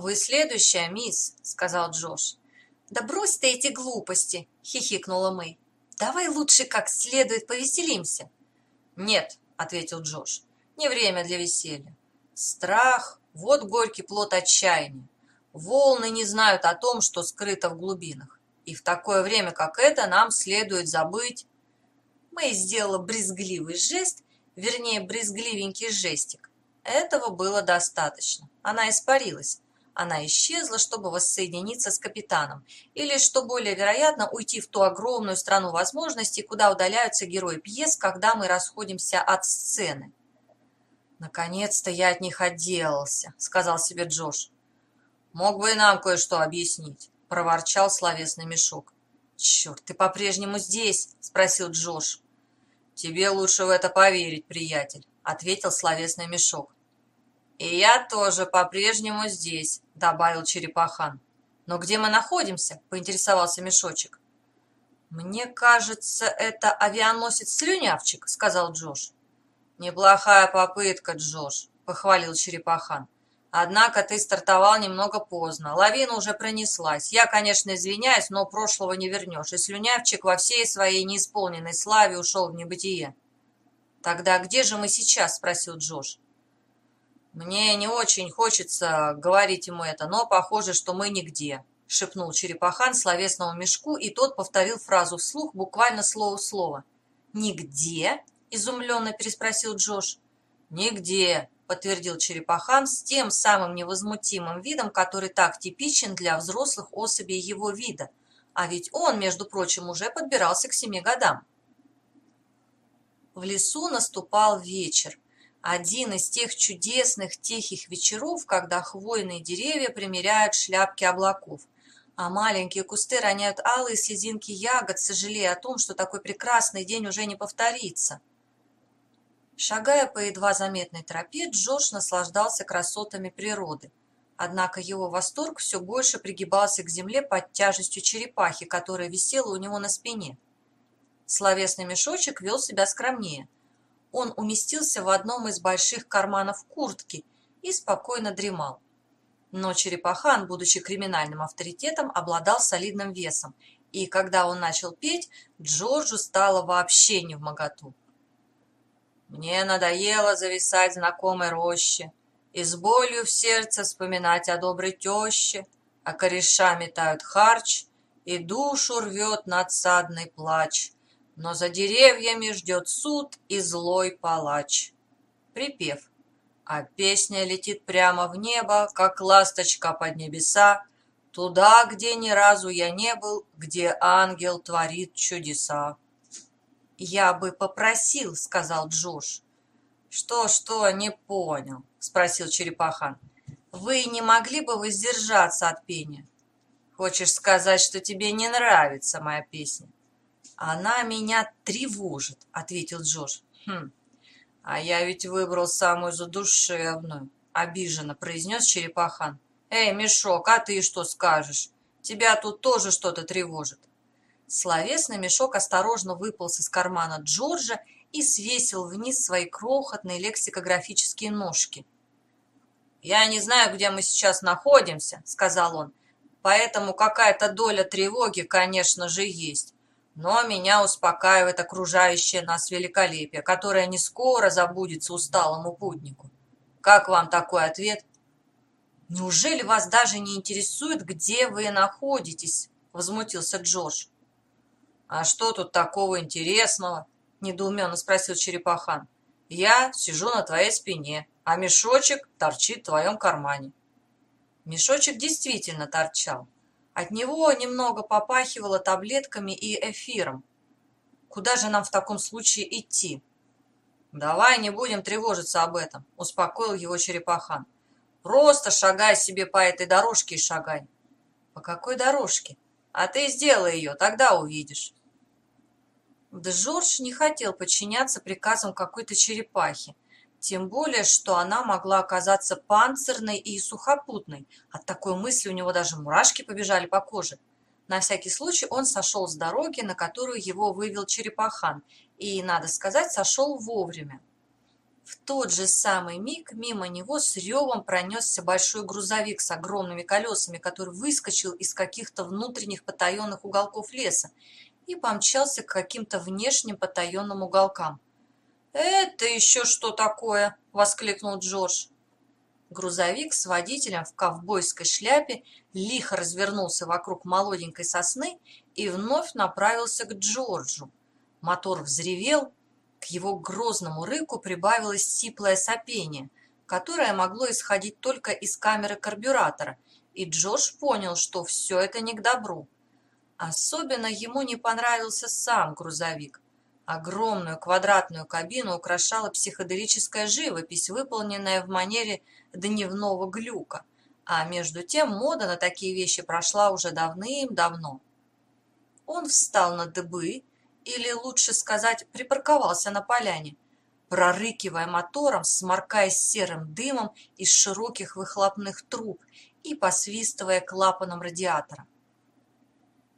«Вы следующая, мисс», — сказал Джош. «Да брось ты эти глупости!» — хихикнула Мэй. «Давай лучше как следует повеселимся». «Нет», — ответил Джош, — «не время для веселья. Страх — вот горький плод отчаяния. Волны не знают о том, что скрыто в глубинах. И в такое время, как это, нам следует забыть...» Мэй сделала брезгливый жест, вернее, брезгливенький жестик. Этого было достаточно. Она испарилась. Она исчезла, чтобы воссоединиться с капитаном, или, что более вероятно, уйти в ту огромную страну возможностей, куда удаляются герои пьес, когда мы расходимся от сцены. «Наконец-то я от них отделался», — сказал себе Джош. «Мог бы и нам кое-что объяснить», — проворчал словесный мешок. «Черт, ты по-прежнему здесь?» — спросил Джош. «Тебе лучше в это поверить, приятель», — ответил словесный мешок. «И я тоже по-прежнему здесь», — добавил Черепахан. «Но где мы находимся?» — поинтересовался Мешочек. «Мне кажется, это авианосец Слюнявчик», — сказал Джош. «Неплохая попытка, Джош», — похвалил Черепахан. «Однако ты стартовал немного поздно. Лавина уже пронеслась. Я, конечно, извиняюсь, но прошлого не вернешь. И Слюнявчик во всей своей неисполненной славе ушел в небытие». «Тогда где же мы сейчас?» — спросил Джош. «Мне не очень хочется говорить ему это, но похоже, что мы нигде», — шепнул Черепахан словесному мешку, и тот повторил фразу вслух буквально слово в слово. «Нигде?» — изумленно переспросил Джош. «Нигде», — подтвердил Черепахан с тем самым невозмутимым видом, который так типичен для взрослых особей его вида. А ведь он, между прочим, уже подбирался к семи годам. В лесу наступал вечер. Один из тех чудесных тихих вечеров, когда хвойные деревья примеряют шляпки облаков, а маленькие кусты роняют алые слезинки ягод, сожалея о том, что такой прекрасный день уже не повторится. Шагая по едва заметной тропе, Джош наслаждался красотами природы. Однако его восторг все больше пригибался к земле под тяжестью черепахи, которая висела у него на спине. Словесный мешочек вел себя скромнее – он уместился в одном из больших карманов куртки и спокойно дремал. Но Черепахан, будучи криминальным авторитетом, обладал солидным весом, и когда он начал петь, Джорджу стало вообще не в моготу. «Мне надоело зависать в знакомой роще и с болью в сердце вспоминать о доброй теще, а кореша метают харч, и душу рвет надсадный плач но за деревьями ждет суд и злой палач. Припев. А песня летит прямо в небо, как ласточка под небеса, туда, где ни разу я не был, где ангел творит чудеса. «Я бы попросил», — сказал Джош. «Что-что, не понял», — спросил Черепахан. «Вы не могли бы воздержаться от пения?» «Хочешь сказать, что тебе не нравится моя песня?» «Она меня тревожит», — ответил Джош. «Хм, а я ведь выбрал самую задушевную», — обиженно произнес Черепахан. «Эй, Мешок, а ты что скажешь? Тебя тут тоже что-то тревожит». Словесный мешок осторожно выполз из кармана Джорджа и свесил вниз свои крохотные лексикографические ножки. «Я не знаю, где мы сейчас находимся», — сказал он, «поэтому какая-то доля тревоги, конечно же, есть. Но меня успокаивает окружающее нас великолепие, которое не скоро забудется усталому путнику. Как вам такой ответ? Неужели вас даже не интересует, где вы находитесь? Возмутился Джордж. А что тут такого интересного? Недоуменно спросил Черепахан. Я сижу на твоей спине, а мешочек торчит в твоем кармане. Мешочек действительно торчал. От него немного попахивало таблетками и эфиром. Куда же нам в таком случае идти? Давай не будем тревожиться об этом, успокоил его Черепахан. Просто шагай себе по этой дорожке и шагай. По какой дорожке? А ты сделай ее, тогда увидишь. Джордж не хотел подчиняться приказам какой-то черепахи, тем более, что она могла оказаться панцирной и сухопутной. От такой мысли у него даже мурашки побежали по коже. На всякий случай он сошел с дороги, на которую его вывел черепахан, и, надо сказать, сошел вовремя. В тот же самый миг мимо него с ревом пронесся большой грузовик с огромными колесами, который выскочил из каких-то внутренних потаенных уголков леса и помчался к каким-то внешним потаенным уголкам. «Это еще что такое?» — воскликнул Джордж. Грузовик с водителем в ковбойской шляпе лихо развернулся вокруг молоденькой сосны и вновь направился к Джорджу. Мотор взревел, к его грозному рыку прибавилось сиплое сопение, которое могло исходить только из камеры карбюратора, и Джордж понял, что все это не к добру. Особенно ему не понравился сам грузовик. Огромную квадратную кабину украшала психоделическая живопись, выполненная в манере дневного глюка, а между тем мода на такие вещи прошла уже давным-давно. Он встал на дыбы или, лучше сказать, припарковался на поляне, прорыкивая мотором, сморкаясь серым дымом из широких выхлопных труб и посвистывая клапаном радиатора.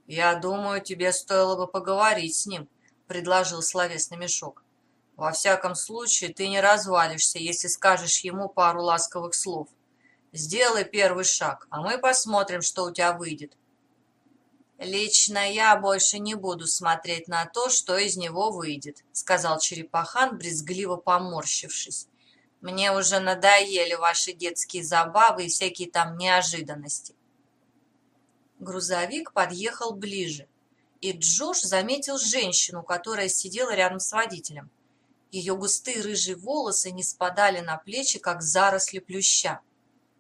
«Я думаю, тебе стоило бы поговорить с ним», — предложил словесный мешок. «Во всяком случае, ты не развалишься, если скажешь ему пару ласковых слов. Сделай первый шаг, а мы посмотрим, что у тебя выйдет. «Лично я больше не буду смотреть на то, что из него выйдет», сказал Черепахан, брезгливо поморщившись. «Мне уже надоели ваши детские забавы и всякие там неожиданности». Грузовик подъехал ближе, и Джош заметил женщину, которая сидела рядом с водителем. Ее густые рыжие волосы не спадали на плечи, как заросли плюща.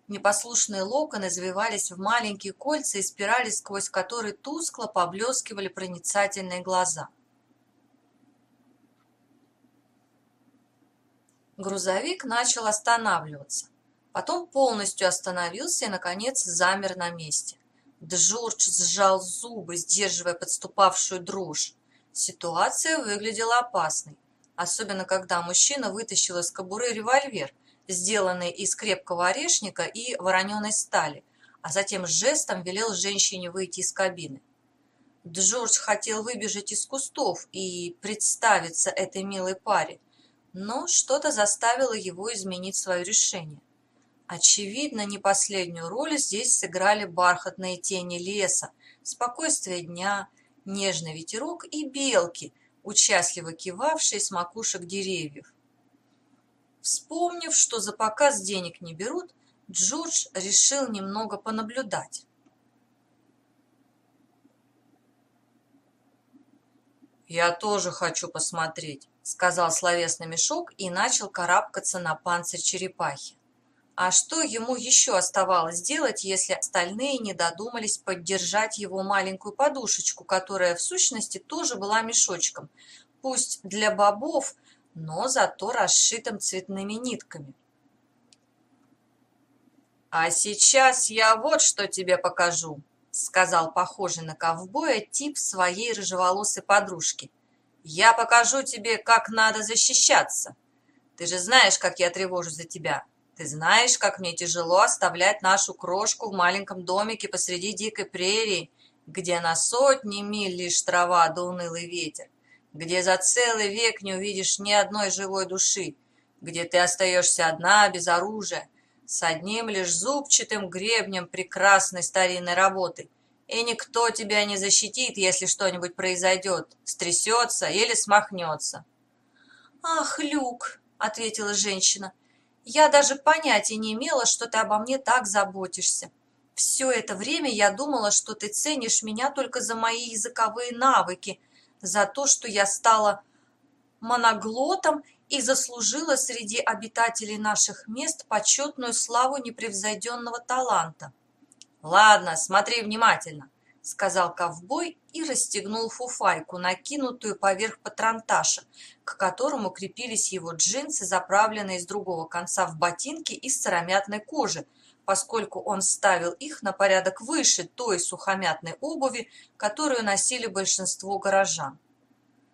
Непослушные локоны завивались в маленькие кольца и спирали, сквозь которые тускло поблескивали проницательные глаза. Грузовик начал останавливаться. Потом полностью остановился и, наконец, замер на месте. Джордж сжал зубы, сдерживая подступавшую дрожь. Ситуация выглядела опасной, особенно когда мужчина вытащил из кобуры револьвер сделанный из крепкого орешника и вороненой стали, а затем жестом велел женщине выйти из кабины. Джордж хотел выбежать из кустов и представиться этой милой паре, но что-то заставило его изменить свое решение. Очевидно, не последнюю роль здесь сыграли бархатные тени леса, спокойствие дня, нежный ветерок и белки, участливо кивавшие с макушек деревьев. Вспомнив, что за показ денег не берут, Джордж решил немного понаблюдать. «Я тоже хочу посмотреть», — сказал словесный мешок и начал карабкаться на панцирь черепахи. А что ему еще оставалось делать, если остальные не додумались поддержать его маленькую подушечку, которая в сущности тоже была мешочком, пусть для бобов, но зато расшитым цветными нитками. «А сейчас я вот что тебе покажу», — сказал похожий на ковбоя тип своей рыжеволосой подружки. «Я покажу тебе, как надо защищаться. Ты же знаешь, как я тревожусь за тебя. Ты знаешь, как мне тяжело оставлять нашу крошку в маленьком домике посреди дикой прерии, где на сотни миль лишь трава да унылый ветер где за целый век не увидишь ни одной живой души, где ты остаешься одна, без оружия, с одним лишь зубчатым гребнем прекрасной старинной работы, и никто тебя не защитит, если что-нибудь произойдет, стрясется или смахнется. «Ах, Люк!» — ответила женщина. «Я даже понятия не имела, что ты обо мне так заботишься. Все это время я думала, что ты ценишь меня только за мои языковые навыки — за то, что я стала моноглотом и заслужила среди обитателей наших мест почетную славу непревзойденного таланта. «Ладно, смотри внимательно», — сказал ковбой и расстегнул фуфайку, накинутую поверх патронташа, к которому крепились его джинсы, заправленные с другого конца в ботинки из сыромятной кожи, поскольку он ставил их на порядок выше той сухомятной обуви, которую носили большинство горожан.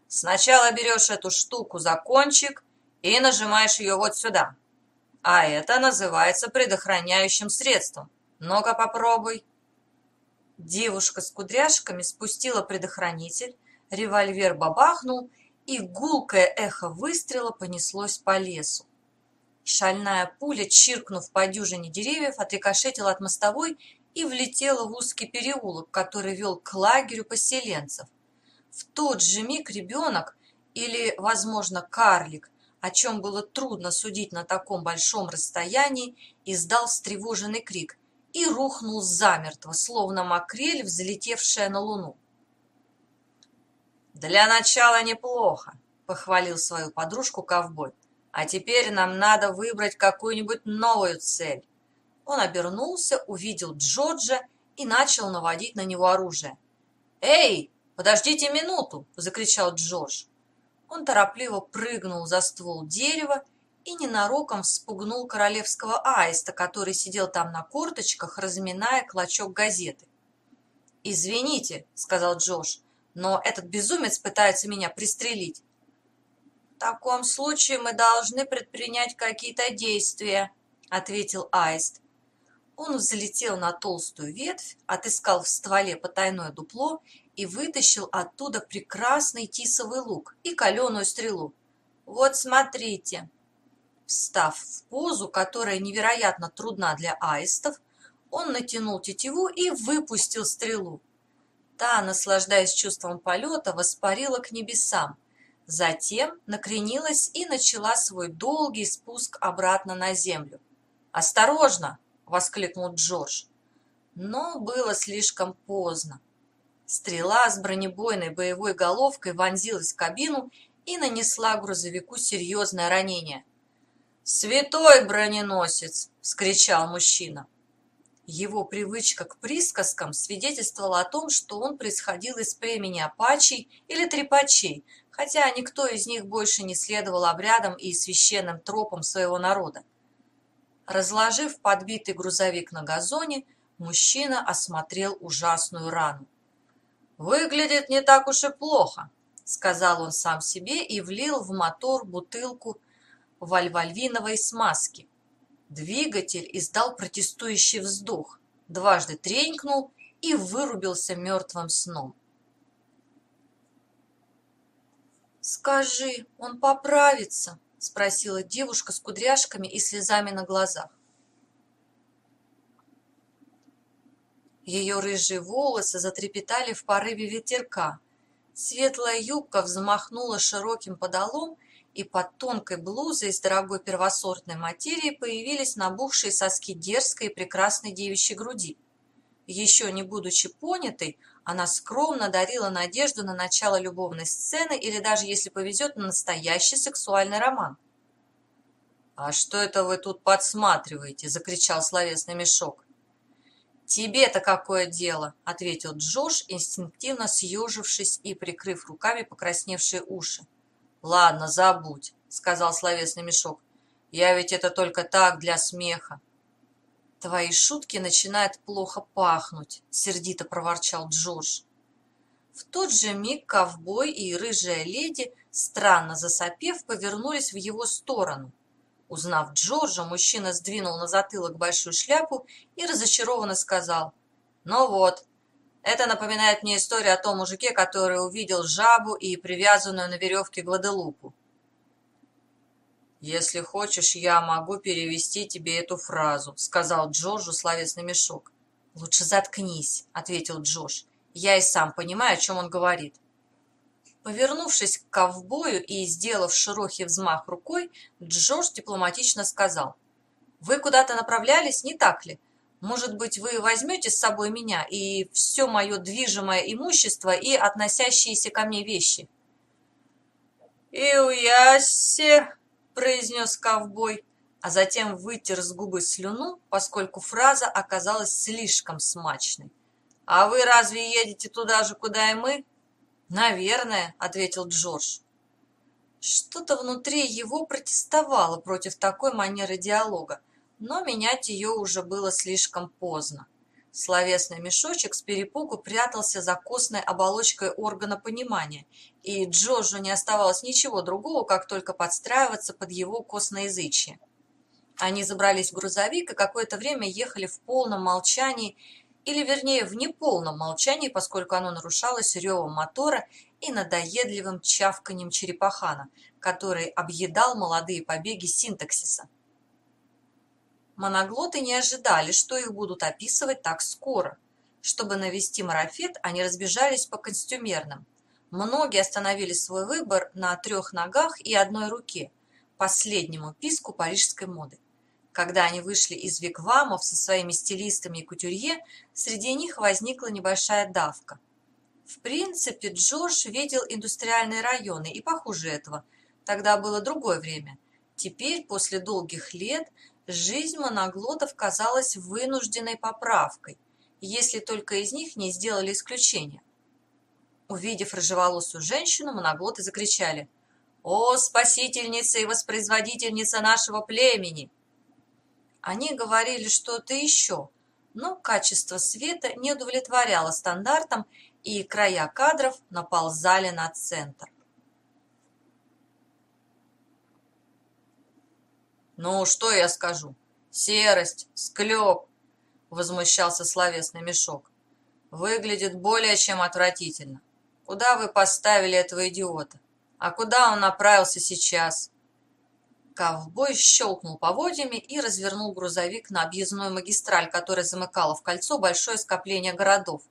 Сначала берешь эту штуку за кончик и нажимаешь ее вот сюда. А это называется предохраняющим средством. Ну-ка попробуй. Девушка с кудряшками спустила предохранитель, револьвер бабахнул, и гулкое эхо выстрела понеслось по лесу. Шальная пуля, чиркнув по дюжине деревьев, отрикошетила от мостовой и влетела в узкий переулок, который вел к лагерю поселенцев. В тот же миг ребенок, или, возможно, карлик, о чем было трудно судить на таком большом расстоянии, издал встревоженный крик и рухнул замертво, словно макрель, взлетевшая на луну. «Для начала неплохо», — похвалил свою подружку ковбой. «А теперь нам надо выбрать какую-нибудь новую цель». Он обернулся, увидел Джорджа и начал наводить на него оружие. «Эй, подождите минуту!» — закричал Джордж. Он торопливо прыгнул за ствол дерева и ненароком вспугнул королевского аиста, который сидел там на корточках, разминая клочок газеты. «Извините», — сказал Джош, — «но этот безумец пытается меня пристрелить». «В таком случае мы должны предпринять какие-то действия», — ответил аист. Он взлетел на толстую ветвь, отыскал в стволе потайное дупло и вытащил оттуда прекрасный тисовый лук и каленую стрелу. «Вот смотрите!» Встав в позу, которая невероятно трудна для аистов, он натянул тетиву и выпустил стрелу. Та, наслаждаясь чувством полета, воспарила к небесам. Затем накренилась и начала свой долгий спуск обратно на землю. «Осторожно!» — воскликнул Джордж. Но было слишком поздно. Стрела с бронебойной боевой головкой вонзилась в кабину и нанесла грузовику серьезное ранение. «Святой броненосец!» — вскричал мужчина. Его привычка к присказкам свидетельствовала о том, что он происходил из племени апачей или трепачей, хотя никто из них больше не следовал обрядам и священным тропам своего народа. Разложив подбитый грузовик на газоне, мужчина осмотрел ужасную рану. «Выглядит не так уж и плохо», — сказал он сам себе и влил в мотор бутылку вальвальвиновой смазки. Двигатель издал протестующий вздох, дважды тренькнул и вырубился мертвым сном. «Скажи, он поправится?» — спросила девушка с кудряшками и слезами на глазах. Ее рыжие волосы затрепетали в порыве ветерка. Светлая юбка взмахнула широким подолом, и под тонкой блузой из дорогой первосортной материи появились набухшие соски дерзкой и прекрасной девичьей груди. Еще не будучи понятой, она скромно дарила надежду на начало любовной сцены или даже, если повезет, на настоящий сексуальный роман. «А что это вы тут подсматриваете?» – закричал словесный мешок. «Тебе-то какое дело?» — ответил Джош, инстинктивно съежившись и прикрыв руками покрасневшие уши. «Ладно, забудь», — сказал словесный мешок. «Я ведь это только так, для смеха». «Твои шутки начинают плохо пахнуть», — сердито проворчал Джош. В тот же миг ковбой и рыжая леди, странно засопев, повернулись в его сторону. Узнав Джорджа, мужчина сдвинул на затылок большую шляпу и разочарованно сказал, «Ну вот, это напоминает мне историю о том мужике, который увидел жабу и привязанную на веревке Гваделупу. «Если хочешь, я могу перевести тебе эту фразу», — сказал Джорджу словесный мешок. «Лучше заткнись», — ответил Джош. «Я и сам понимаю, о чем он говорит». Повернувшись к ковбою и сделав широкий взмах рукой, Джордж дипломатично сказал. «Вы куда-то направлялись, не так ли? Может быть, вы возьмете с собой меня и все мое движимое имущество и относящиеся ко мне вещи?» «И уясе», — произнес ковбой, а затем вытер с губы слюну, поскольку фраза оказалась слишком смачной. «А вы разве едете туда же, куда и мы?» «Наверное», — ответил Джордж. Что-то внутри его протестовало против такой манеры диалога, но менять ее уже было слишком поздно. Словесный мешочек с перепугу прятался за костной оболочкой органа понимания, и Джорджу не оставалось ничего другого, как только подстраиваться под его косноязычие. Они забрались в грузовик и какое-то время ехали в полном молчании или вернее в неполном молчании, поскольку оно нарушалось ревом мотора и надоедливым чавканием черепахана, который объедал молодые побеги синтаксиса. Моноглоты не ожидали, что их будут описывать так скоро. Чтобы навести марафет, они разбежались по костюмерным. Многие остановили свой выбор на трех ногах и одной руке, последнему писку парижской моды. Когда они вышли из вигвамов со своими стилистами и кутюрье, среди них возникла небольшая давка. В принципе, Джордж видел индустриальные районы и похуже этого. Тогда было другое время. Теперь, после долгих лет, жизнь моноглотов казалась вынужденной поправкой, если только из них не сделали исключение. Увидев рыжеволосую женщину, моноглоты закричали «О, спасительница и воспроизводительница нашего племени!» Они говорили что-то еще, но качество света не удовлетворяло стандартам, и края кадров наползали на центр. «Ну, что я скажу? Серость, склеп!» — возмущался словесный мешок. «Выглядит более чем отвратительно. Куда вы поставили этого идиота? А куда он направился сейчас? Ковбой щелкнул поводьями и развернул грузовик на объездную магистраль, которая замыкала в кольцо большое скопление городов.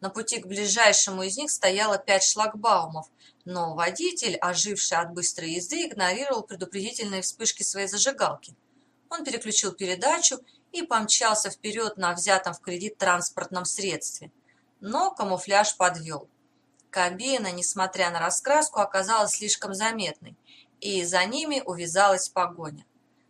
На пути к ближайшему из них стояло пять шлагбаумов, но водитель, оживший от быстрой езды, игнорировал предупредительные вспышки своей зажигалки. Он переключил передачу и помчался вперед на взятом в кредит транспортном средстве. Но камуфляж подвел. Кабина, несмотря на раскраску, оказалась слишком заметной, и за ними увязалась погоня.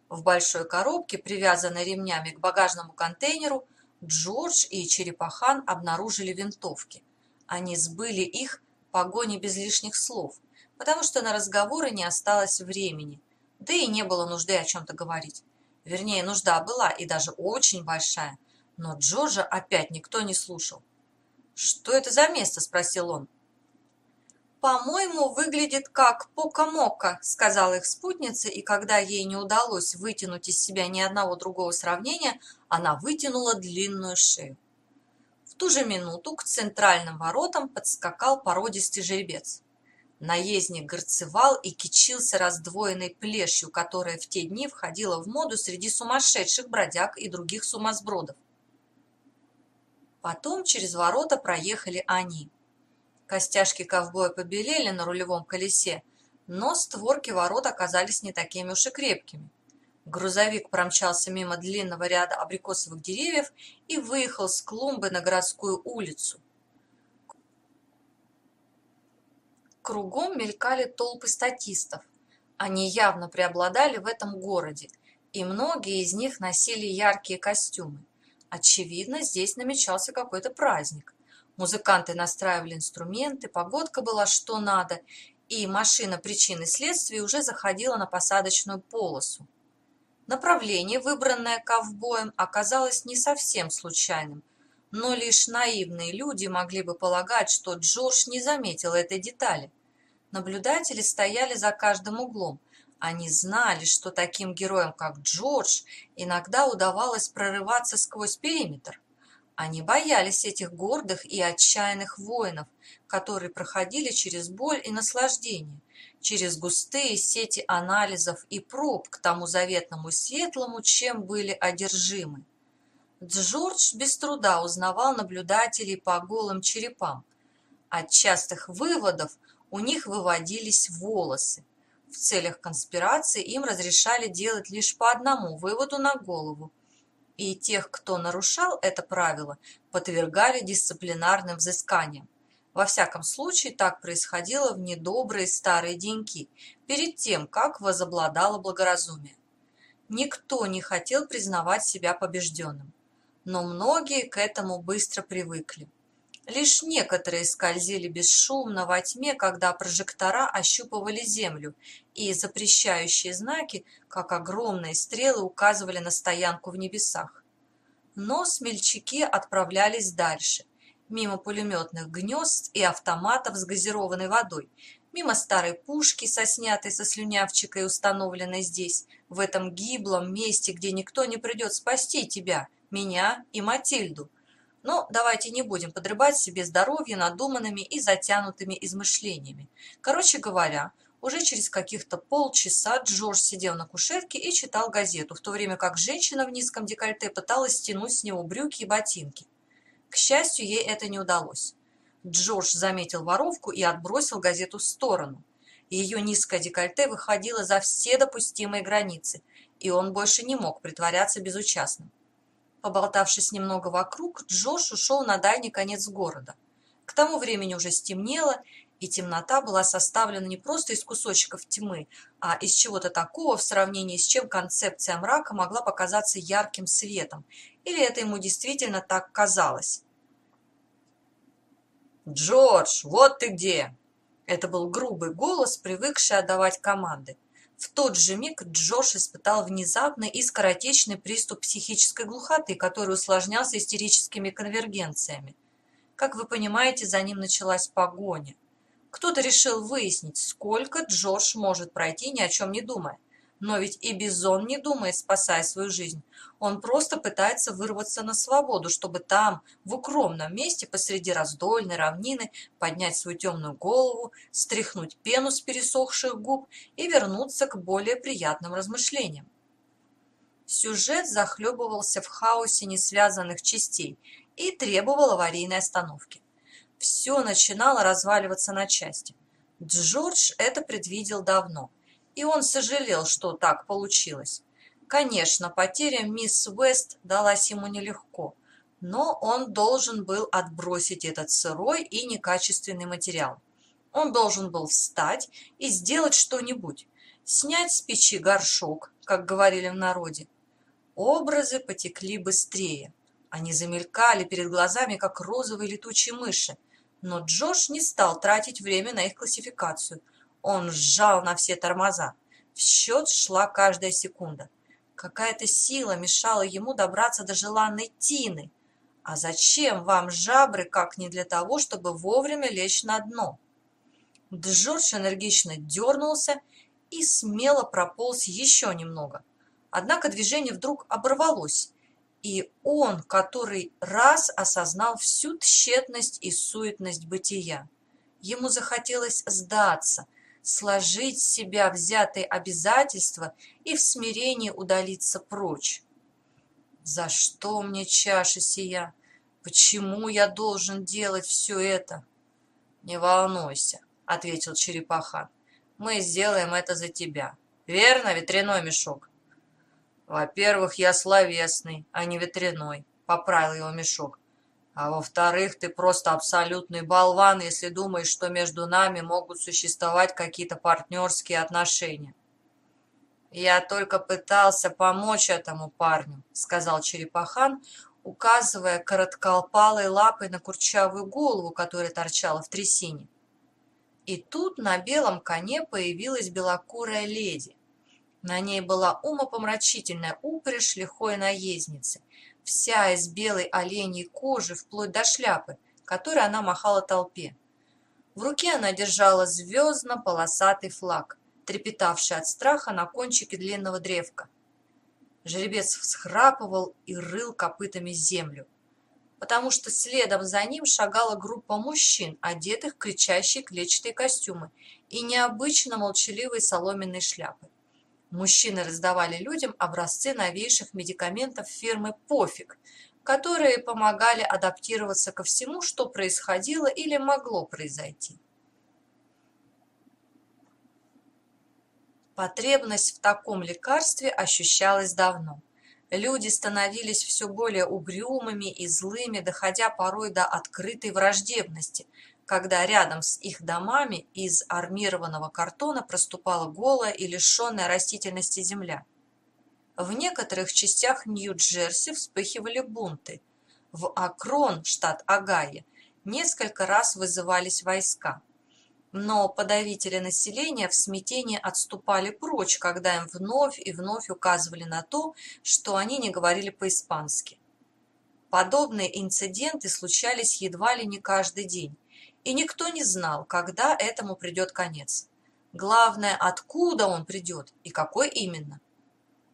В большой коробке, привязанной ремнями к багажному контейнеру, Джордж и Черепахан обнаружили винтовки. Они сбыли их погони без лишних слов, потому что на разговоры не осталось времени, да и не было нужды о чем-то говорить. Вернее, нужда была, и даже очень большая, но Джорджа опять никто не слушал. «Что это за место?» – спросил он. «По-моему, выглядит как Пока-Мока», — сказала их спутница, и когда ей не удалось вытянуть из себя ни одного другого сравнения, она вытянула длинную шею. В ту же минуту к центральным воротам подскакал породистый жеребец. Наездник горцевал и кичился раздвоенной плешью, которая в те дни входила в моду среди сумасшедших бродяг и других сумасбродов. Потом через ворота проехали они. Костяшки ковбоя побелели на рулевом колесе, но створки ворот оказались не такими уж и крепкими. Грузовик промчался мимо длинного ряда абрикосовых деревьев и выехал с клумбы на городскую улицу. Кругом мелькали толпы статистов. Они явно преобладали в этом городе, и многие из них носили яркие костюмы. Очевидно, здесь намечался какой-то праздник. Музыканты настраивали инструменты, погодка была что надо, и машина причин и следствий уже заходила на посадочную полосу. Направление, выбранное ковбоем, оказалось не совсем случайным, но лишь наивные люди могли бы полагать, что Джордж не заметил этой детали. Наблюдатели стояли за каждым углом. Они знали, что таким героям, как Джордж, иногда удавалось прорываться сквозь периметр. Они боялись этих гордых и отчаянных воинов, которые проходили через боль и наслаждение, через густые сети анализов и проб к тому заветному светлому, чем были одержимы. Джордж без труда узнавал наблюдателей по голым черепам. От частых выводов у них выводились волосы. В целях конспирации им разрешали делать лишь по одному выводу на голову, и тех, кто нарушал это правило, подвергали дисциплинарным взысканиям. Во всяком случае, так происходило в недобрые старые деньки, перед тем, как возобладало благоразумие. Никто не хотел признавать себя побежденным, но многие к этому быстро привыкли. Лишь некоторые скользили бесшумно во тьме, когда прожектора ощупывали землю, и запрещающие знаки, как огромные стрелы, указывали на стоянку в небесах. Но смельчаки отправлялись дальше, мимо пулеметных гнезд и автоматов с газированной водой, мимо старой пушки со снятой со слюнявчикой, установленной здесь, в этом гиблом месте, где никто не придет спасти тебя, меня и Матильду, но давайте не будем подрывать себе здоровье надуманными и затянутыми измышлениями. Короче говоря, Уже через каких-то полчаса Джордж сидел на кушетке и читал газету, в то время как женщина в низком декольте пыталась стянуть с него брюки и ботинки. К счастью, ей это не удалось. Джордж заметил воровку и отбросил газету в сторону. Ее низкое декольте выходило за все допустимые границы, и он больше не мог притворяться безучастным. Поболтавшись немного вокруг, Джордж ушел на дальний конец города. К тому времени уже стемнело, и темнота была составлена не просто из кусочков тьмы, а из чего-то такого, в сравнении с чем концепция мрака могла показаться ярким светом. Или это ему действительно так казалось? «Джордж, вот ты где!» Это был грубый голос, привыкший отдавать команды. В тот же миг Джордж испытал внезапный и скоротечный приступ психической глухоты, который усложнялся истерическими конвергенциями. Как вы понимаете, за ним началась погоня. Кто-то решил выяснить, сколько Джордж может пройти, ни о чем не думая. Но ведь и Бизон не думает, спасая свою жизнь. Он просто пытается вырваться на свободу, чтобы там, в укромном месте посреди раздольной равнины, поднять свою темную голову, стряхнуть пену с пересохших губ и вернуться к более приятным размышлениям. Сюжет захлебывался в хаосе несвязанных частей и требовал аварийной остановки все начинало разваливаться на части. Джордж это предвидел давно, и он сожалел, что так получилось. Конечно, потеря мисс Уэст далась ему нелегко, но он должен был отбросить этот сырой и некачественный материал. Он должен был встать и сделать что-нибудь, снять с печи горшок, как говорили в народе. Образы потекли быстрее. Они замелькали перед глазами, как розовые летучие мыши, но Джош не стал тратить время на их классификацию. Он сжал на все тормоза. В счет шла каждая секунда. Какая-то сила мешала ему добраться до желанной Тины. А зачем вам жабры, как не для того, чтобы вовремя лечь на дно? Джордж энергично дернулся и смело прополз еще немного. Однако движение вдруг оборвалось, и он который раз осознал всю тщетность и суетность бытия. Ему захотелось сдаться, сложить с себя взятые обязательства и в смирении удалиться прочь. «За что мне чаша сия? Почему я должен делать все это?» «Не волнуйся», — ответил черепаха. «Мы сделаем это за тебя. Верно, ветряной мешок?» Во-первых, я словесный, а не ветряной, поправил его мешок. А во-вторых, ты просто абсолютный болван, если думаешь, что между нами могут существовать какие-то партнерские отношения. Я только пытался помочь этому парню, сказал Черепахан, указывая коротколпалой лапой на курчавую голову, которая торчала в трясине. И тут на белом коне появилась белокурая леди. На ней была умопомрачительная упряжь лихой наездницы, вся из белой оленьей кожи вплоть до шляпы, которой она махала толпе. В руке она держала звездно-полосатый флаг, трепетавший от страха на кончике длинного древка. Жеребец всхрапывал и рыл копытами землю, потому что следом за ним шагала группа мужчин, одетых в кричащие клетчатые костюмы и необычно молчаливые соломенные шляпы. Мужчины раздавали людям образцы новейших медикаментов фирмы «Пофиг», которые помогали адаптироваться ко всему, что происходило или могло произойти. Потребность в таком лекарстве ощущалась давно. Люди становились все более угрюмыми и злыми, доходя порой до открытой враждебности, когда рядом с их домами из армированного картона проступала голая и лишенная растительности земля. В некоторых частях Нью-Джерси вспыхивали бунты. В Акрон, штат Огайо, несколько раз вызывались войска. Но подавители населения в смятении отступали прочь, когда им вновь и вновь указывали на то, что они не говорили по-испански. Подобные инциденты случались едва ли не каждый день, и никто не знал, когда этому придет конец. Главное, откуда он придет и какой именно.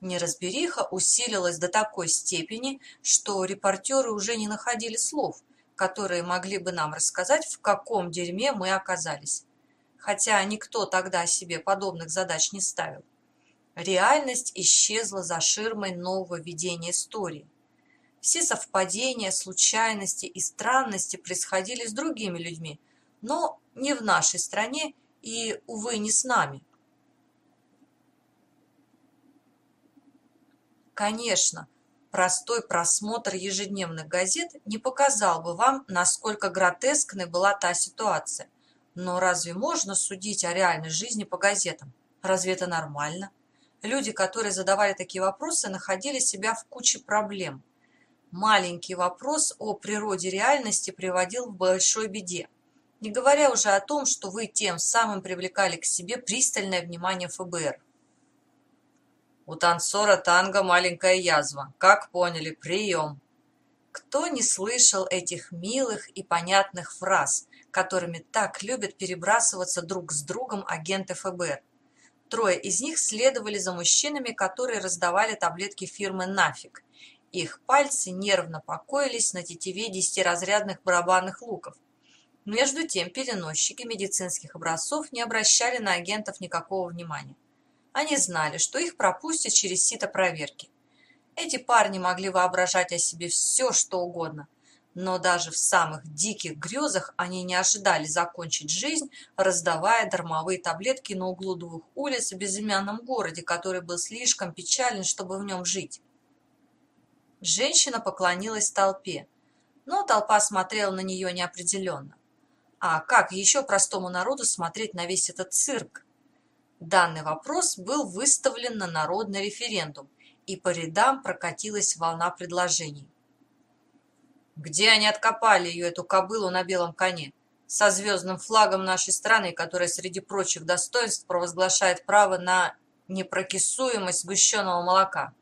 Неразбериха усилилась до такой степени, что репортеры уже не находили слов, которые могли бы нам рассказать, в каком дерьме мы оказались. хотя никто тогда себе подобных задач не ставил. Реальность исчезла за ширмой нового видения истории. Все совпадения, случайности и странности происходили с другими людьми, но не в нашей стране и, увы, не с нами. Конечно, простой просмотр ежедневных газет не показал бы вам, насколько гротескной была та ситуация. Но разве можно судить о реальной жизни по газетам? Разве это нормально? Люди, которые задавали такие вопросы, находили себя в куче проблем. Маленький вопрос о природе реальности приводил в большой беде. Не говоря уже о том, что вы тем самым привлекали к себе пристальное внимание ФБР. У танцора танго маленькая язва. Как поняли, прием. Кто не слышал этих милых и понятных фраз, которыми так любят перебрасываться друг с другом агенты ФБР? Трое из них следовали за мужчинами, которые раздавали таблетки фирмы «Нафиг». Их пальцы нервно покоились на тетиве десятиразрядных барабанных луков. Между тем переносчики медицинских образцов не обращали на агентов никакого внимания. Они знали, что их пропустят через сито проверки. Эти парни могли воображать о себе все, что угодно, но даже в самых диких грезах они не ожидали закончить жизнь, раздавая дармовые таблетки на углу двух улиц в безымянном городе, который был слишком печален, чтобы в нем жить. Женщина поклонилась толпе, но толпа смотрела на нее неопределенно. А как еще простому народу смотреть на весь этот цирк? Данный вопрос был выставлен на народный референдум, и по рядам прокатилась волна предложений. Где они откопали ее, эту кобылу на белом коне, со звездным флагом нашей страны, которая среди прочих достоинств провозглашает право на непрокисуемость сгущенного молока?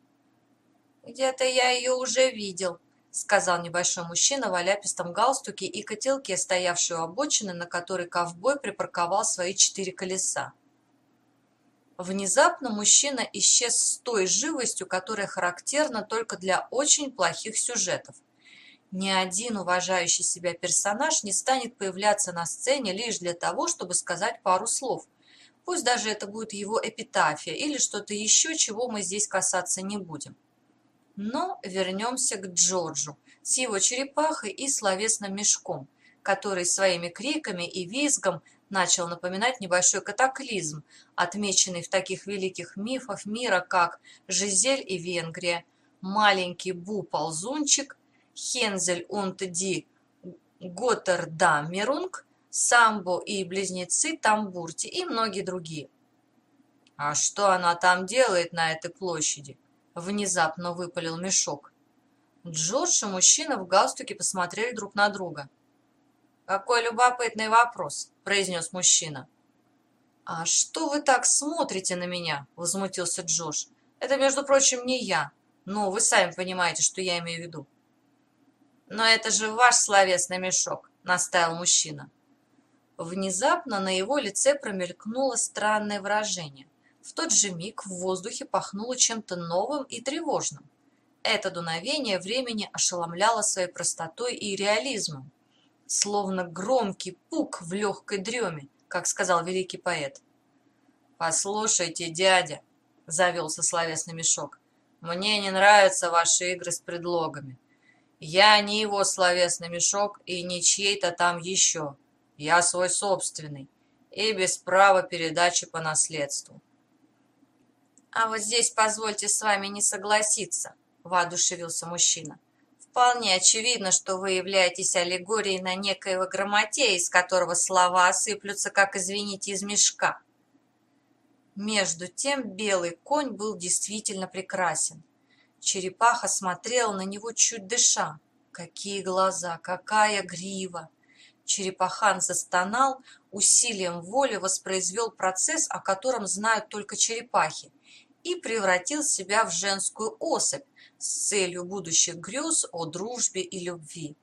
«Где-то я ее уже видел», — сказал небольшой мужчина в оляпистом галстуке и котелке, стоявший у обочины, на которой ковбой припарковал свои четыре колеса. Внезапно мужчина исчез с той живостью, которая характерна только для очень плохих сюжетов. Ни один уважающий себя персонаж не станет появляться на сцене лишь для того, чтобы сказать пару слов. Пусть даже это будет его эпитафия или что-то еще, чего мы здесь касаться не будем. Но вернемся к Джорджу с его черепахой и словесным мешком, который своими криками и визгом начал напоминать небольшой катаклизм, отмеченный в таких великих мифах мира, как Жизель и Венгрия, маленький Бу-ползунчик, Хензель und ди Готтердамерунг, Самбо и близнецы Тамбурти и многие другие. «А что она там делает на этой площади?» – внезапно выпалил мешок. Джордж и мужчина в галстуке посмотрели друг на друга – «Какой любопытный вопрос», — произнес мужчина. «А что вы так смотрите на меня?» — возмутился Джош. «Это, между прочим, не я. Ну, вы сами понимаете, что я имею в виду». «Но это же ваш словесный мешок», — настаивал мужчина. Внезапно на его лице промелькнуло странное выражение. В тот же миг в воздухе пахнуло чем-то новым и тревожным. Это дуновение времени ошеломляло своей простотой и реализмом словно громкий пук в легкой дреме, как сказал великий поэт. «Послушайте, дядя», — завелся словесный мешок, — «мне не нравятся ваши игры с предлогами. Я не его словесный мешок и не чьей-то там еще. Я свой собственный и без права передачи по наследству». «А вот здесь позвольте с вами не согласиться», — воодушевился мужчина. Вполне очевидно, что вы являетесь аллегорией на некоего грамотея, из которого слова осыплются, как, извините, из мешка. Между тем белый конь был действительно прекрасен. Черепаха смотрела на него чуть дыша. Какие глаза, какая грива! Черепахан застонал, усилием воли воспроизвел процесс, о котором знают только черепахи, и превратил себя в женскую особь, с целью будущих грез о дружбе и любви.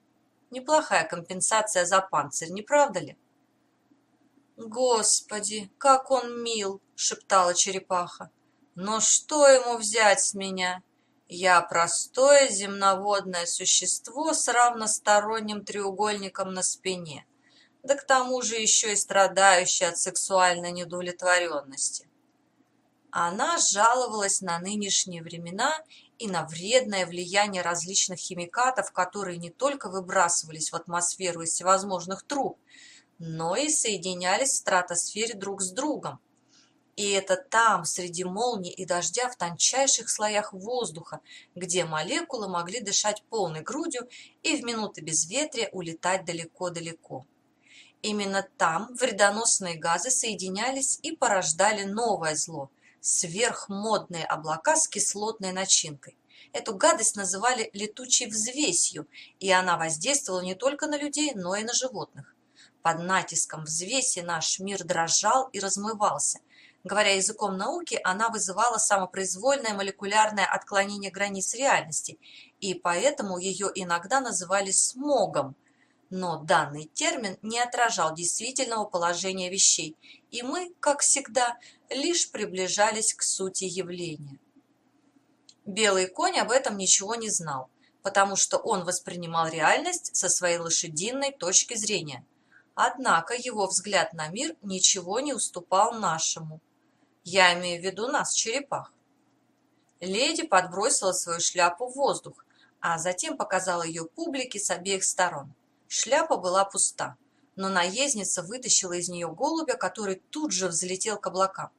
Неплохая компенсация за панцирь, не правда ли? «Господи, как он мил!» — шептала черепаха. «Но что ему взять с меня? Я простое земноводное существо с равносторонним треугольником на спине. да к тому же еще и страдающая от сексуальной недовлетворенности. Она жаловалась на нынешние времена и на вредное влияние различных химикатов, которые не только выбрасывались в атмосферу из всевозможных труб, но и соединялись в стратосфере друг с другом. И это там, среди молний и дождя, в тончайших слоях воздуха, где молекулы могли дышать полной грудью и в минуты безветрия улетать далеко-далеко. Именно там вредоносные газы соединялись и порождали новое зло – сверхмодные облака с кислотной начинкой. Эту гадость называли летучей взвесью, и она воздействовала не только на людей, но и на животных. Под натиском взвеси наш мир дрожал и размывался. Говоря языком науки, она вызывала самопроизвольное молекулярное отклонение границ реальности, и поэтому ее иногда называли смогом. Но данный термин не отражал действительного положения вещей, и мы, как всегда, лишь приближались к сути явления. Белый конь об этом ничего не знал, потому что он воспринимал реальность со своей лошадиной точки зрения – Однако его взгляд на мир ничего не уступал нашему. Я имею в виду нас, черепах. Леди подбросила свою шляпу в воздух, а затем показала ее публике с обеих сторон. Шляпа была пуста, но наездница вытащила из нее голубя, который тут же взлетел к облакам.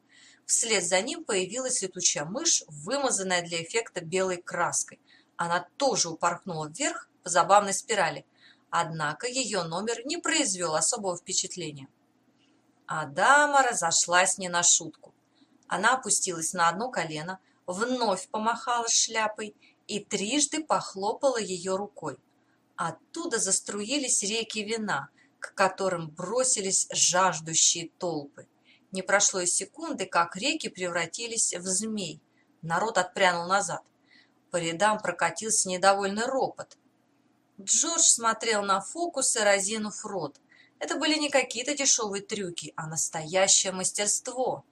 Вслед за ним появилась летучая мышь, вымазанная для эффекта белой краской. Она тоже упорхнула вверх по забавной спирали – Однако ее номер не произвел особого впечатления. Адама разошлась не на шутку. Она опустилась на одно колено, вновь помахала шляпой и трижды похлопала ее рукой. Оттуда заструились реки вина, к которым бросились жаждущие толпы. Не прошло и секунды, как реки превратились в змей. Народ отпрянул назад. По рядам прокатился недовольный ропот. Джордж смотрел на фокусы, разинув рот. Это были не какие-то дешевые трюки, а настоящее мастерство.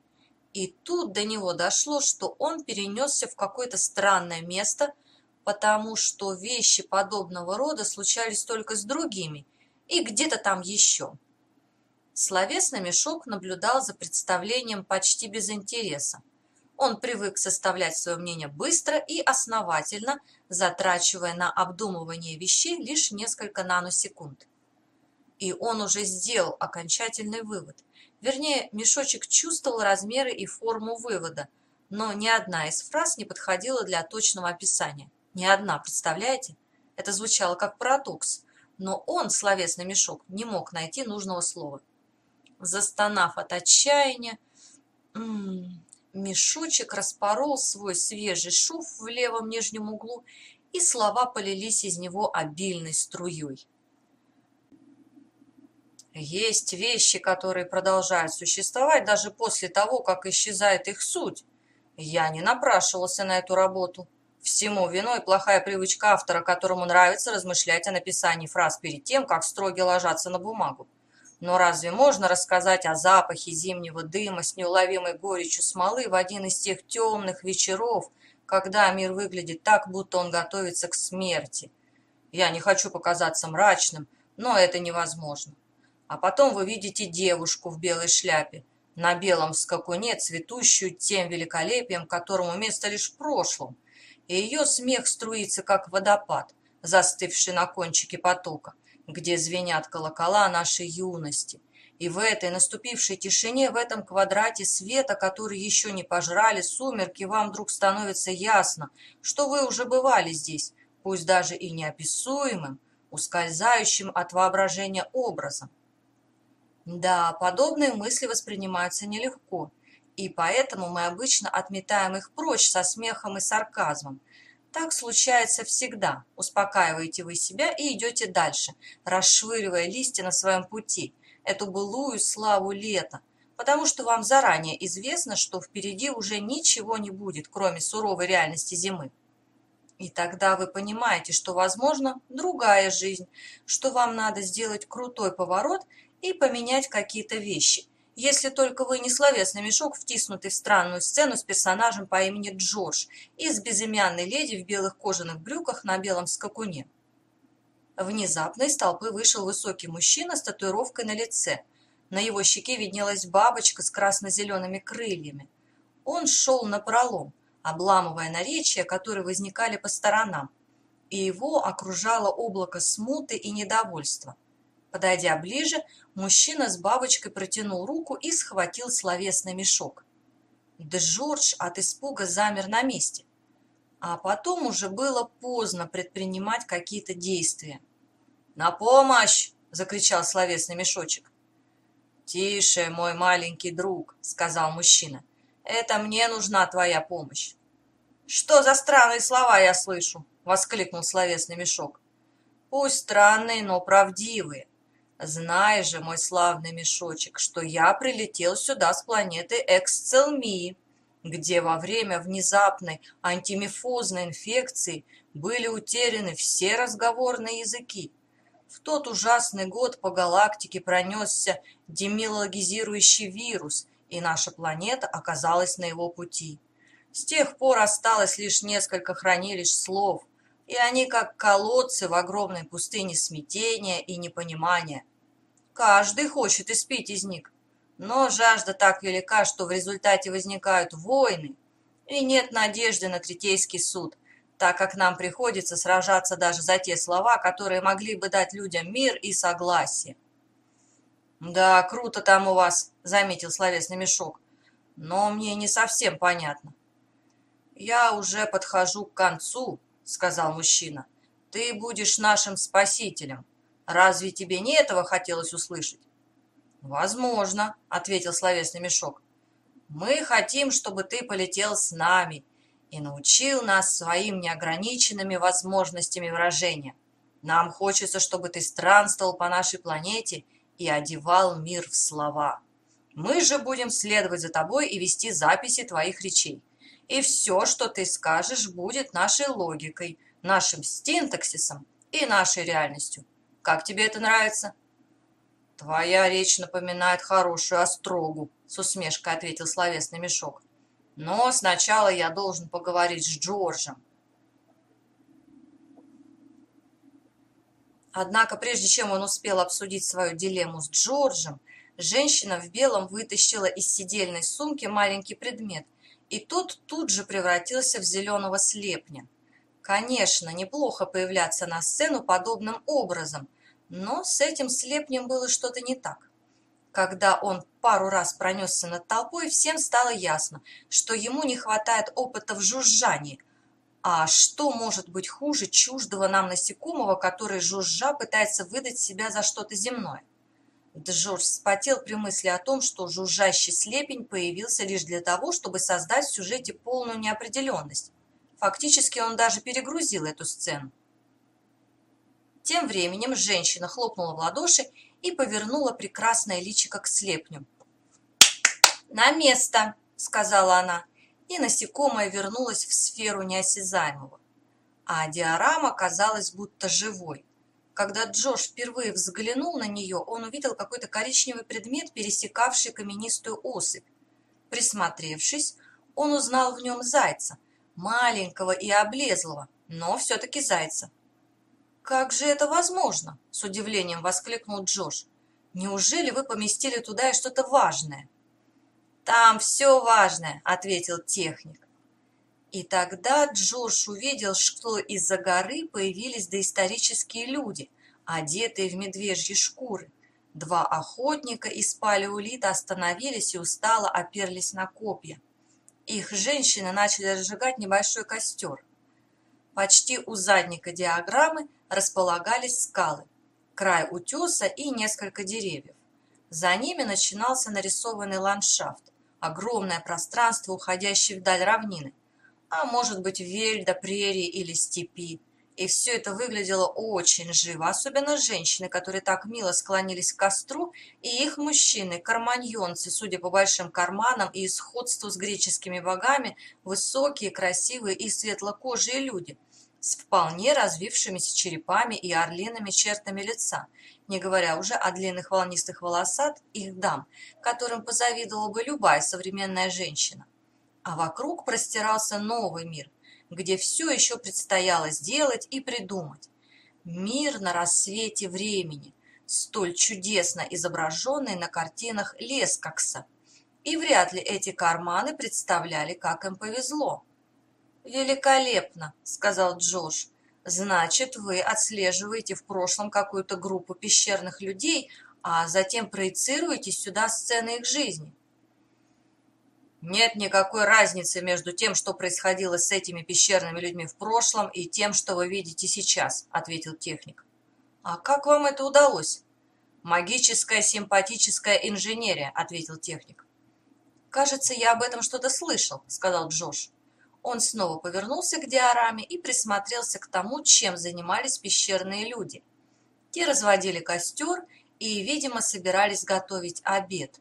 И тут до него дошло, что он перенесся в какое-то странное место, потому что вещи подобного рода случались только с другими и где-то там еще. Словесный мешок наблюдал за представлением почти без интереса. Он привык составлять свое мнение быстро и основательно, затрачивая на обдумывание вещей лишь несколько наносекунд. И он уже сделал окончательный вывод. Вернее, мешочек чувствовал размеры и форму вывода, но ни одна из фраз не подходила для точного описания. Ни одна, представляете? Это звучало как парадокс, но он, словесный мешок, не мог найти нужного слова. Застонав от отчаяния, Мешочек распорол свой свежий шов в левом нижнем углу, и слова полились из него обильной струей. Есть вещи, которые продолжают существовать даже после того, как исчезает их суть. Я не напрашивался на эту работу. Всему виной плохая привычка автора, которому нравится размышлять о написании фраз перед тем, как строги ложатся на бумагу. Но разве можно рассказать о запахе зимнего дыма с неуловимой горечью смолы в один из тех темных вечеров, когда мир выглядит так, будто он готовится к смерти? Я не хочу показаться мрачным, но это невозможно. А потом вы видите девушку в белой шляпе, на белом скакуне, цветущую тем великолепием, которому место лишь в прошлом. И ее смех струится, как водопад, застывший на кончике потока где звенят колокола нашей юности. И в этой наступившей тишине, в этом квадрате света, который еще не пожрали сумерки, вам вдруг становится ясно, что вы уже бывали здесь, пусть даже и неописуемым, ускользающим от воображения образом. Да, подобные мысли воспринимаются нелегко, и поэтому мы обычно отметаем их прочь со смехом и сарказмом, так случается всегда. Успокаиваете вы себя и идете дальше, расшвыривая листья на своем пути, эту былую славу лета, потому что вам заранее известно, что впереди уже ничего не будет, кроме суровой реальности зимы. И тогда вы понимаете, что возможно другая жизнь, что вам надо сделать крутой поворот и поменять какие-то вещи – если только вы не словесный мешок, втиснутый в странную сцену с персонажем по имени Джордж и с безымянной леди в белых кожаных брюках на белом скакуне. Внезапно из толпы вышел высокий мужчина с татуировкой на лице. На его щеке виднелась бабочка с красно-зелеными крыльями. Он шел напролом, обламывая наречия, которые возникали по сторонам, и его окружало облако смуты и недовольства. Подойдя ближе, мужчина с бабочкой протянул руку и схватил словесный мешок. Джордж от испуга замер на месте. А потом уже было поздно предпринимать какие-то действия. «На помощь!» — закричал словесный мешочек. «Тише, мой маленький друг», — сказал мужчина. «Это мне нужна твоя помощь». «Что за странные слова я слышу?» — воскликнул словесный мешок. «Пусть странные, но правдивые. Знай же, мой славный мешочек, что я прилетел сюда с планеты Эксцелмии, где во время внезапной антимифозной инфекции были утеряны все разговорные языки. В тот ужасный год по галактике пронесся демилогизирующий вирус, и наша планета оказалась на его пути. С тех пор осталось лишь несколько хранилищ слов, и они как колодцы в огромной пустыне смятения и непонимания. Каждый хочет испить из них, но жажда так велика, что в результате возникают войны, и нет надежды на третейский суд, так как нам приходится сражаться даже за те слова, которые могли бы дать людям мир и согласие. «Да, круто там у вас», — заметил словесный мешок, — «но мне не совсем понятно». «Я уже подхожу к концу», — сказал мужчина. «Ты будешь нашим спасителем. Разве тебе не этого хотелось услышать?» «Возможно», — ответил словесный мешок. «Мы хотим, чтобы ты полетел с нами и научил нас своим неограниченными возможностями выражения. Нам хочется, чтобы ты странствовал по нашей планете и одевал мир в слова. Мы же будем следовать за тобой и вести записи твоих речей. И все, что ты скажешь, будет нашей логикой, нашим синтаксисом и нашей реальностью. Как тебе это нравится?» «Твоя речь напоминает хорошую острогу», — с усмешкой ответил словесный мешок. Но сначала я должен поговорить с Джорджем. Однако, прежде чем он успел обсудить свою дилемму с Джорджем, женщина в белом вытащила из сидельной сумки маленький предмет, и тот тут же превратился в зеленого слепня. Конечно, неплохо появляться на сцену подобным образом, но с этим слепнем было что-то не так. Когда он пару раз пронесся над толпой, всем стало ясно, что ему не хватает опыта в жужжании. А что может быть хуже чуждого нам насекомого, который жужжа пытается выдать себя за что-то земное? Джордж вспотел при мысли о том, что жужжащий слепень появился лишь для того, чтобы создать в сюжете полную неопределенность. Фактически он даже перегрузил эту сцену. Тем временем женщина хлопнула в ладоши, и повернула прекрасное личико к слепню. «На место!» — сказала она, и насекомое вернулось в сферу неосязаемого. А диорама казалась будто живой. Когда Джош впервые взглянул на нее, он увидел какой-то коричневый предмет, пересекавший каменистую осыпь. Присмотревшись, он узнал в нем зайца, маленького и облезлого, но все-таки зайца. «Как же это возможно?» – с удивлением воскликнул Джош. «Неужели вы поместили туда и что-то важное?» «Там все важное», – ответил техник. И тогда Джош увидел, что из-за горы появились доисторические люди, одетые в медвежьи шкуры. Два охотника из палеолита остановились и устало оперлись на копья. Их женщины начали разжигать небольшой костер. Почти у задника диаграммы располагались скалы, край утеса и несколько деревьев. За ними начинался нарисованный ландшафт, огромное пространство, уходящее вдаль равнины, а может быть вельда, прерии или степи. И все это выглядело очень живо, особенно женщины, которые так мило склонились к костру, и их мужчины, карманьонцы, судя по большим карманам и сходству с греческими богами, высокие, красивые и светлокожие люди – с вполне развившимися черепами и орлиными чертами лица, не говоря уже о длинных волнистых волосах их дам, которым позавидовала бы любая современная женщина. А вокруг простирался новый мир, где все еще предстояло сделать и придумать. Мир на рассвете времени, столь чудесно изображенный на картинах Лескокса. И вряд ли эти карманы представляли, как им повезло. «Великолепно», — сказал Джош. «Значит, вы отслеживаете в прошлом какую-то группу пещерных людей, а затем проецируете сюда сцены их жизни». Нет никакой разницы между тем, что происходило с этими пещерными людьми в прошлом, и тем, что вы видите сейчас, ответил техник. А как вам это удалось? Магическая симпатическая инженерия, ответил техник. Кажется, я об этом что-то слышал, сказал Джош. Он снова повернулся к диораме и присмотрелся к тому, чем занимались пещерные люди. Те разводили костер и, видимо, собирались готовить обед.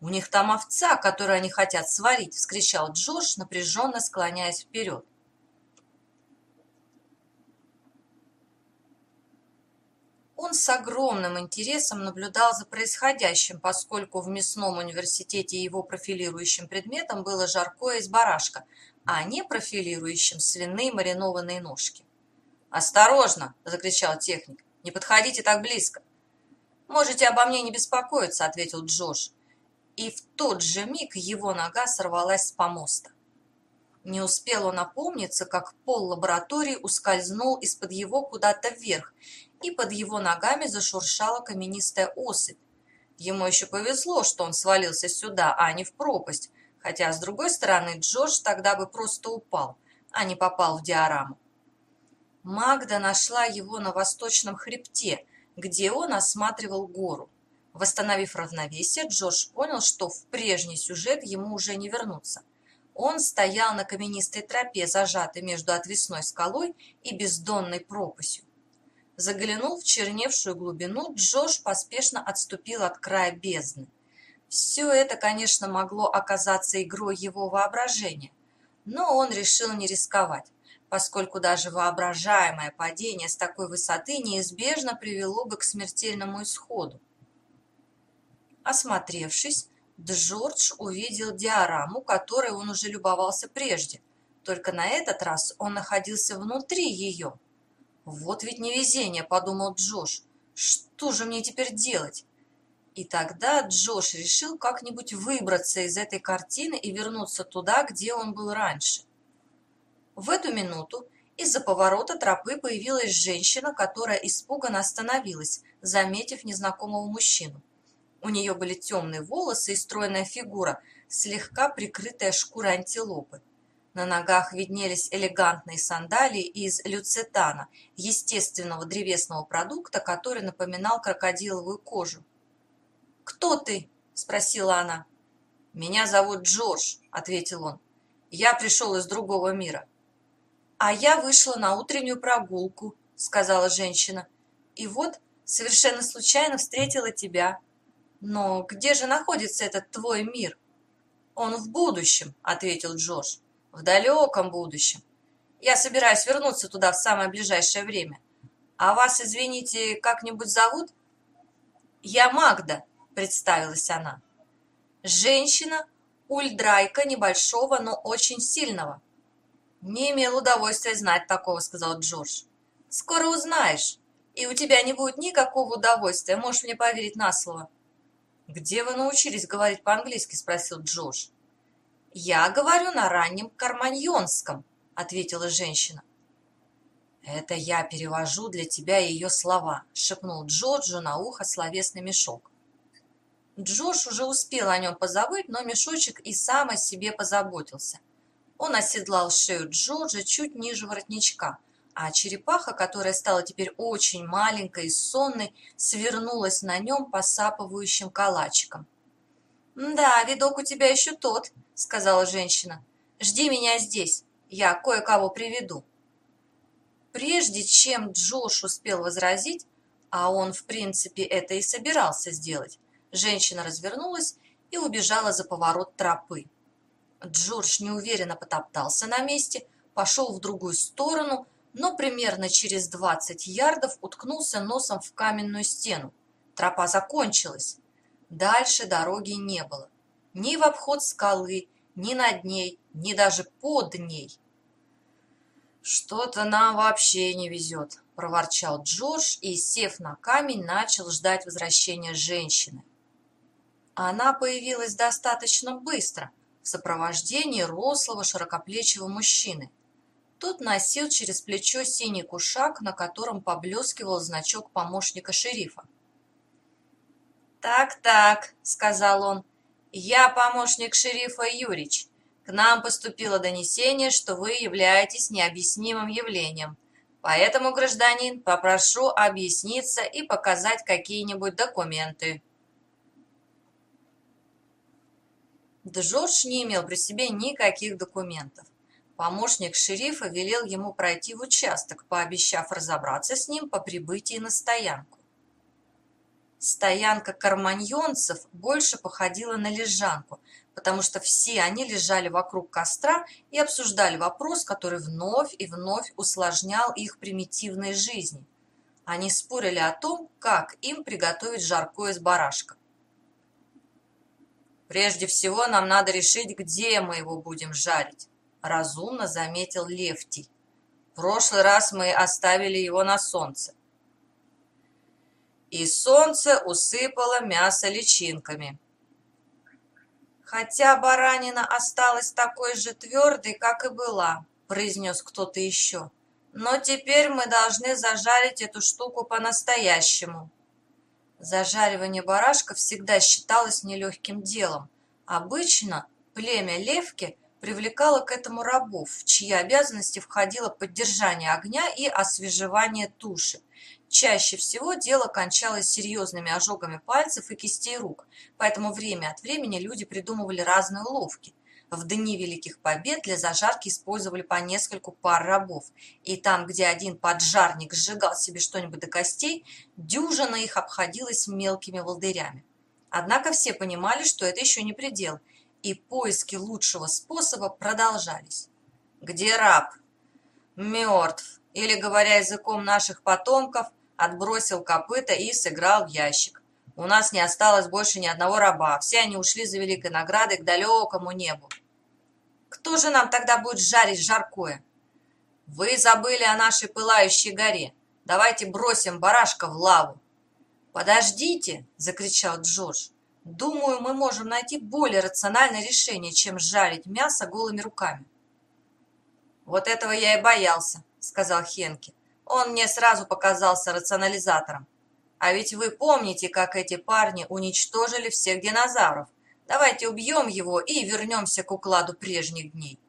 «У них там овца, которую они хотят сварить!» – вскричал Джордж, напряженно склоняясь вперед. Он с огромным интересом наблюдал за происходящим, поскольку в мясном университете его профилирующим предметом было жаркое из барашка, а не профилирующим свиные маринованные ножки. «Осторожно!» – закричал техник. «Не подходите так близко!» «Можете обо мне не беспокоиться», – ответил Джош и в тот же миг его нога сорвалась с помоста. Не успел он опомниться, как пол лаборатории ускользнул из-под его куда-то вверх, и под его ногами зашуршала каменистая осыпь. Ему еще повезло, что он свалился сюда, а не в пропасть, хотя, с другой стороны, Джордж тогда бы просто упал, а не попал в диораму. Магда нашла его на восточном хребте, где он осматривал гору. Восстановив равновесие, Джордж понял, что в прежний сюжет ему уже не вернуться. Он стоял на каменистой тропе, зажатой между отвесной скалой и бездонной пропастью. Заглянув в черневшую глубину, Джош поспешно отступил от края бездны. Все это, конечно, могло оказаться игрой его воображения, но он решил не рисковать, поскольку даже воображаемое падение с такой высоты неизбежно привело бы к смертельному исходу. Осмотревшись, Джордж увидел диораму, которой он уже любовался прежде, только на этот раз он находился внутри ее. «Вот ведь невезение», — подумал Джош. «Что же мне теперь делать?» И тогда Джош решил как-нибудь выбраться из этой картины и вернуться туда, где он был раньше. В эту минуту из-за поворота тропы появилась женщина, которая испуганно остановилась, заметив незнакомого мужчину. У нее были темные волосы и стройная фигура, слегка прикрытая шкурой антилопы. На ногах виднелись элегантные сандалии из люцетана, естественного древесного продукта, который напоминал крокодиловую кожу. «Кто ты?» – спросила она. «Меня зовут Джордж», – ответил он. «Я пришел из другого мира». «А я вышла на утреннюю прогулку», – сказала женщина. «И вот совершенно случайно встретила тебя. Но где же находится этот твой мир? Он в будущем, ответил Джош. В далеком будущем. Я собираюсь вернуться туда в самое ближайшее время. А вас, извините, как-нибудь зовут? Я Магда, представилась она. Женщина, ульдрайка небольшого, но очень сильного. Не имел удовольствия знать такого, сказал Джордж. Скоро узнаешь. И у тебя не будет никакого удовольствия, можешь мне поверить на слово. «Где вы научились говорить по-английски?» – спросил Джош. «Я говорю на раннем карманьонском», – ответила женщина. «Это я перевожу для тебя ее слова», – шепнул Джорджу на ухо словесный мешок. Джош уже успел о нем позабыть, но мешочек и сам о себе позаботился. Он оседлал шею Джорджа чуть ниже воротничка – а черепаха, которая стала теперь очень маленькой и сонной, свернулась на нем посапывающим калачиком. «Да, видок у тебя еще тот», — сказала женщина. «Жди меня здесь, я кое-кого приведу». Прежде чем Джош успел возразить, а он, в принципе, это и собирался сделать, женщина развернулась и убежала за поворот тропы. Джордж неуверенно потоптался на месте, пошел в другую сторону, но примерно через 20 ярдов уткнулся носом в каменную стену. Тропа закончилась. Дальше дороги не было. Ни в обход скалы, ни над ней, ни даже под ней. «Что-то нам вообще не везет», проворчал Джордж и, сев на камень, начал ждать возвращения женщины. Она появилась достаточно быстро, в сопровождении рослого широкоплечего мужчины. Тот носил через плечо синий кушак, на котором поблескивал значок помощника шерифа. «Так-так», — сказал он, — «я помощник шерифа Юрич. К нам поступило донесение, что вы являетесь необъяснимым явлением. Поэтому, гражданин, попрошу объясниться и показать какие-нибудь документы». Джордж не имел при себе никаких документов. Помощник шерифа велел ему пройти в участок, пообещав разобраться с ним по прибытии на стоянку. Стоянка карманьонцев больше походила на лежанку, потому что все они лежали вокруг костра и обсуждали вопрос, который вновь и вновь усложнял их примитивной жизни. Они спорили о том, как им приготовить жаркое из барашка. «Прежде всего нам надо решить, где мы его будем жарить», – разумно заметил Левтий. «В прошлый раз мы оставили его на солнце и солнце усыпало мясо личинками. «Хотя баранина осталась такой же твердой, как и была», – произнес кто-то еще. «Но теперь мы должны зажарить эту штуку по-настоящему». Зажаривание барашка всегда считалось нелегким делом. Обычно племя Левки привлекало к этому рабов, чьи обязанности входило поддержание огня и освежевание туши. Чаще всего дело кончалось серьезными ожогами пальцев и кистей рук, поэтому время от времени люди придумывали разные уловки. В дни Великих Побед для зажарки использовали по нескольку пар рабов, и там, где один поджарник сжигал себе что-нибудь до костей, дюжина их обходилась мелкими волдырями. Однако все понимали, что это еще не предел, и поиски лучшего способа продолжались. «Где раб?» «Мертв», или, говоря языком наших потомков, отбросил копыта и сыграл в ящик. У нас не осталось больше ни одного раба, все они ушли за великой наградой к далекому небу. Кто же нам тогда будет жарить жаркое? Вы забыли о нашей пылающей горе. Давайте бросим барашка в лаву. Подождите, закричал Джордж. Думаю, мы можем найти более рациональное решение, чем жарить мясо голыми руками. Вот этого я и боялся, сказал Хенки. Он мне сразу показался рационализатором. А ведь вы помните, как эти парни уничтожили всех динозавров. Давайте убьем его и вернемся к укладу прежних дней.